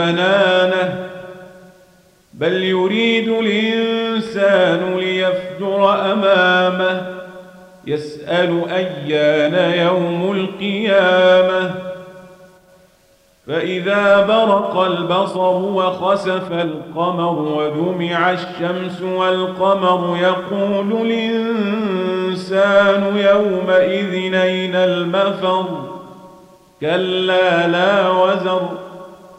بنانه بل يريد الإنسان ليفجر أمامه يسأل أيان يوم القيامة. فإذا برق البصر وخسف القمر وجمع الشمس والقمر يقول الإنسان يومئذ أين المفر؟ كلا لا وزر.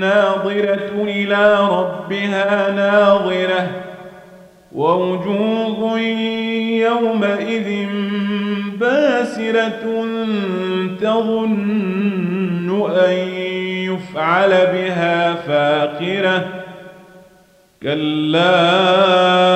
ناظرة إلى ربها ناظرة ووجوه يومئذ باسرة تظن أن يفعل بها فاقرة. كلا